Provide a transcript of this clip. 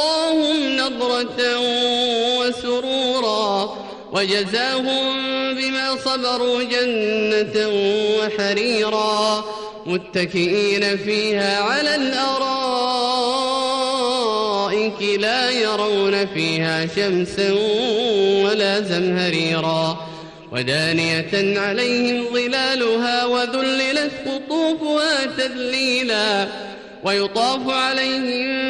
ولقاهم نضرة وسرورا وجزاهم بما صبروا جنة وحريرا متكئين فيها على الأرائك لا يرون فيها شمسا ولا زمهريرا ودانية عليهم ظلالها وذللت قطوفها تذليلا ويطاف عليهم